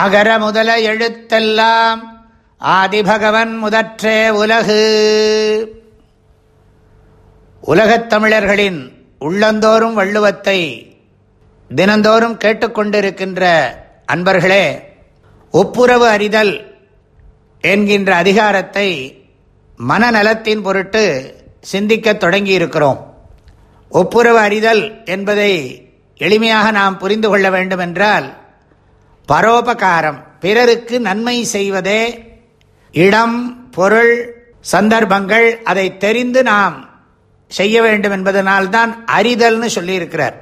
அகர முதல எழுத்தெல்லாம் ஆதிபகவன் முதற்றே உலகு. உலகத் தமிழர்களின் உள்ளந்தோறும் வள்ளுவத்தை தினந்தோறும் கேட்டுக்கொண்டிருக்கின்ற அன்பர்களே ஒப்புரவு அறிதல் என்கின்ற அதிகாரத்தை மனநலத்தின் பொருட்டு சிந்திக்கத் தொடங்கியிருக்கிறோம். ஒப்புரவு அறிதல் என்பதை எளிமையாக நாம் புரிந்து கொள்ள வேண்டுமென்றால் பரோபகாரம். பிறருக்கு நன்மை செய்வதே இடம் பொருள் சந்தர்ப்பங்கள். அதை தெரிந்து நாம் செய்ய வேண்டும் என்பதனால்தான் அறிதல்னு சொல்லியிருக்கிறார்.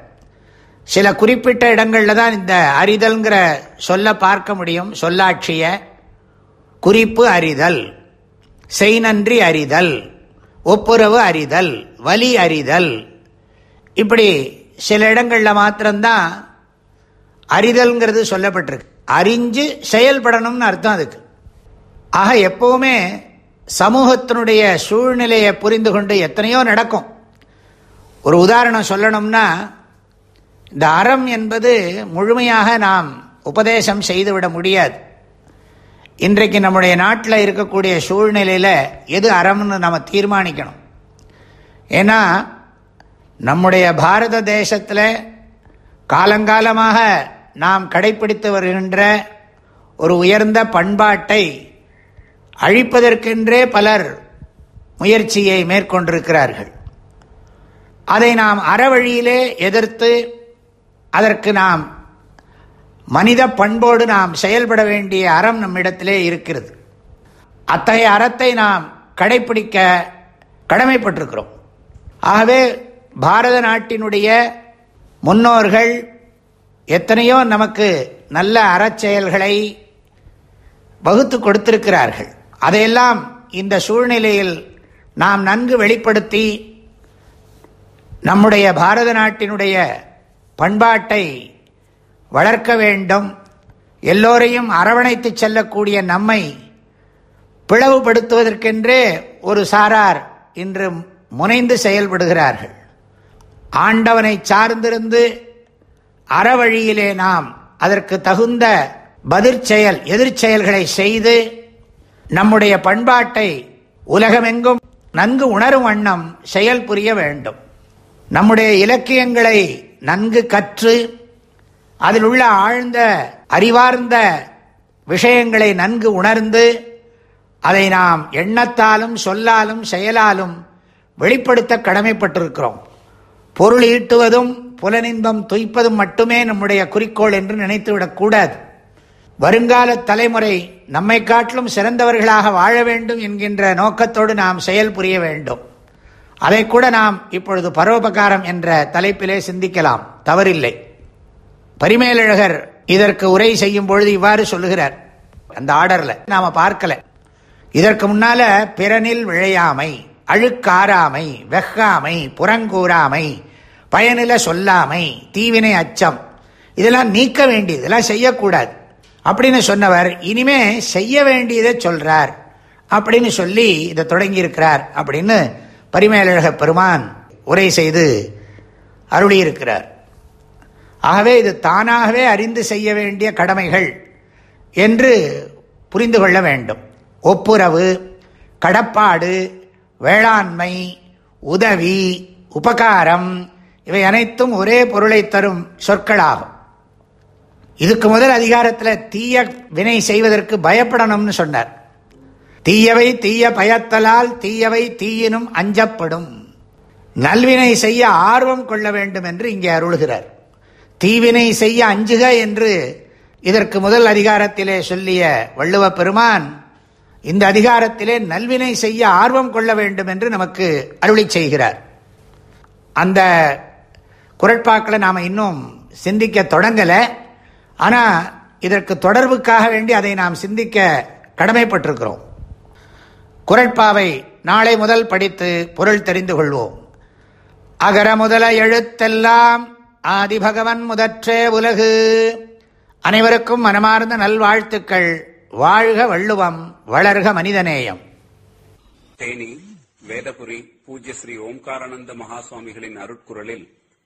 சில குறிப்பிட்ட இடங்களில் தான் இந்த அறிதல்ங்கிற சொல்ல பார்க்க முடியும். சொல்லாட்சிய குறிப்பு அறிதல் செய் நன்றி அறிதல் ஒப்புரவு அறிதல் வலி அறிதல் இப்படி சில இடங்களில் மாத்திரம்தான் அறிதல்ங்கிறது சொல்லப்பட்டிருக்கு. அறிஞ்சு செயல்படணும்னு அர்த்தம் அதுக்கு. ஆக எப்பவுமே சமூகத்தினுடைய சூழ்நிலையை புரிந்து கொண்டு எத்தனையோ நடக்கும். ஒரு உதாரணம் சொல்லணும்னா இந்த அறம் என்பது முழுமையாக நாம் உபதேசம் செய்துவிட முடியாது. இன்றைக்கு நம்முடைய நாட்டில் இருக்கக்கூடிய சூழ்நிலையில் எது அறம்னு நம்ம தீர்மானிக்கணும். ஏன்னா நம்முடைய பாரத தேசத்தில் காலங்காலமாக நாம் கடைபிடித்து வருகின்ற ஒரு உயர்ந்த பண்பாட்டை அழிப்பதற்கென்றே பலர் முயற்சியை மேற்கொண்டிருக்கிறார்கள். அதை நாம் அறவழியிலே எதிர்த்து அதற்கு நாம் மனித பண்போடு நாம் செயல்பட வேண்டிய அறம் நம்மிடத்திலே இருக்கிறது. அத்தகைய அறத்தை நாம் கடைபிடிக்க கடமைப்பட்டிருக்கிறோம். ஆகவே பாரத நாட்டினுடைய முன்னோர்கள் எத்தனையோ நமக்கு நல்ல அறச்செயல்களை வகுத்து கொடுத்திருக்கிறார்கள். அதையெல்லாம் இந்த சூழ்நிலையில் நாம் நன்கு வெளிப்படுத்தி நம்முடைய பாரத நாட்டினுடைய பண்பாட்டை வளர்க்க வேண்டும். எல்லோரையும் அரவணைத்து செல்லக்கூடிய நம்மை பிளவுபடுத்துவதற்கென்றே ஒரு சாரார் இன்று முனைந்து செயல்படுகிறார்கள். ஆண்டவனை சார்ந்திருந்து அறவழியிலே நாம் அதற்கு தகுந்த பதிர்ச்செயல் எதிர்ச்செயல்களை செய்து நம்முடைய பண்பாட்டை உலகமெங்கும் நன்கு உணரும் வண்ணம் செயல் புரிய வேண்டும். நம்முடைய இலக்கியங்களை நன்கு கற்று அதில் உள்ள ஆழ்ந்த அறிவார்ந்த விஷயங்களை நன்கு உணர்ந்து அதை நாம் எண்ணத்தாலும் சொல்லாலும் செயலாலும் வெளிப்படுத்த கடமைப்பட்டிருக்கிறோம். பொருள் ஈட்டுவதும் புலனின்பம் துய்ப்பதும் மட்டுமே நம்முடைய குறிக்கோள் என்று நினைத்துவிடக்கூடாது வருங்கால தலைமுறை நம்மை காட்டிலும் சிறந்தவர்களாக வாழ வேண்டும் என்கின்ற நோக்கத்தோடு நாம் செயல் புரிய வேண்டும். அதை கூட நாம் இப்பொழுது பரோபகாரம் என்ற தலைப்பிலே சிந்திக்கலாம். தவறில்லை. பரிமேலழகர் இதற்கு உரை செய்யும் பொழுது இவ்வாறு சொல்லுகிறார். அந்த ஆர்டர்ல நாம பார்க்கல. இதற்கு முன்னால பிறனில் விழையாமை அழுக்காராமை வெக்காமை புறங்கூறாமை பயனில சொல்லாமை தீவினை அச்சம். இதெல்லாம் நீக்க வேண்டியது இதெல்லாம் செய்யக்கூடாது. அப்படின்னு சொன்னவர் இனிமே செய்ய வேண்டியதை சொல்றார். அப்படின்னு சொல்லி இதை தொடங்கியிருக்கிறார் அப்படின்னு பரிமேலழக பெருமான் உரை செய்து அருளியிருக்கிறார். ஆகவே இது தானாகவே அறிந்து செய்ய வேண்டிய கடமைகள் என்று புரிந்து கொள்ள வேண்டும். ஒப்புரவு கடப்பாடு வேளாண்மை உதவி உபகாரம் இவை அனைத்தும் ஒரே பொருளை தரும் சொற்களாகும். இதுக்கு முதல் அதிகாரத்தில் தீய வினை செய்வதற்கு பயப்படணும்னு சொன்னார். தீயவை தீய பயத்தலால் தீயவை தீயினும் அஞ்சப்படும். நல்வினை செய்ய ஆர்வம் கொள்ள வேண்டும் என்று இங்கே அருள்கிறார். தீவினை செய்ய அஞ்சுக என்று இதற்கு முதல் அதிகாரத்திலே சொல்லிய வள்ளுவ பெருமான் இந்த அதிகாரத்திலே நல்வினை செய்ய ஆர்வம் கொள்ள வேண்டும் என்று நமக்கு அருளி செய்கிறார். அந்த குரட்பாக்களை நாம் இன்னும் சிந்திக்க தொடங்கலை. ஆனால் இதற்கு தொடர்புக்காக வேண்டி அதை நாம் சிந்திக்க கடமைப்பட்டிருக்கிறோம். குரட்பாவை நாளை முதல் படித்து பொருள் தெரிந்து கொள்வோம். அகர முதல எழுத்தெல்லாம் ஆதிபகவன் முதற்றே உலகு. அனைவருக்கும் மனமார்ந்த நல்வாழ்த்துக்கள். வாழ்க வள்ளுவம் வளர்க மனிதநேயம். தேனி வேதபுரி பூஜ்ய ஸ்ரீ ஓம்காரானந்த மகாசுவாமிகளின் அருட்குரலில்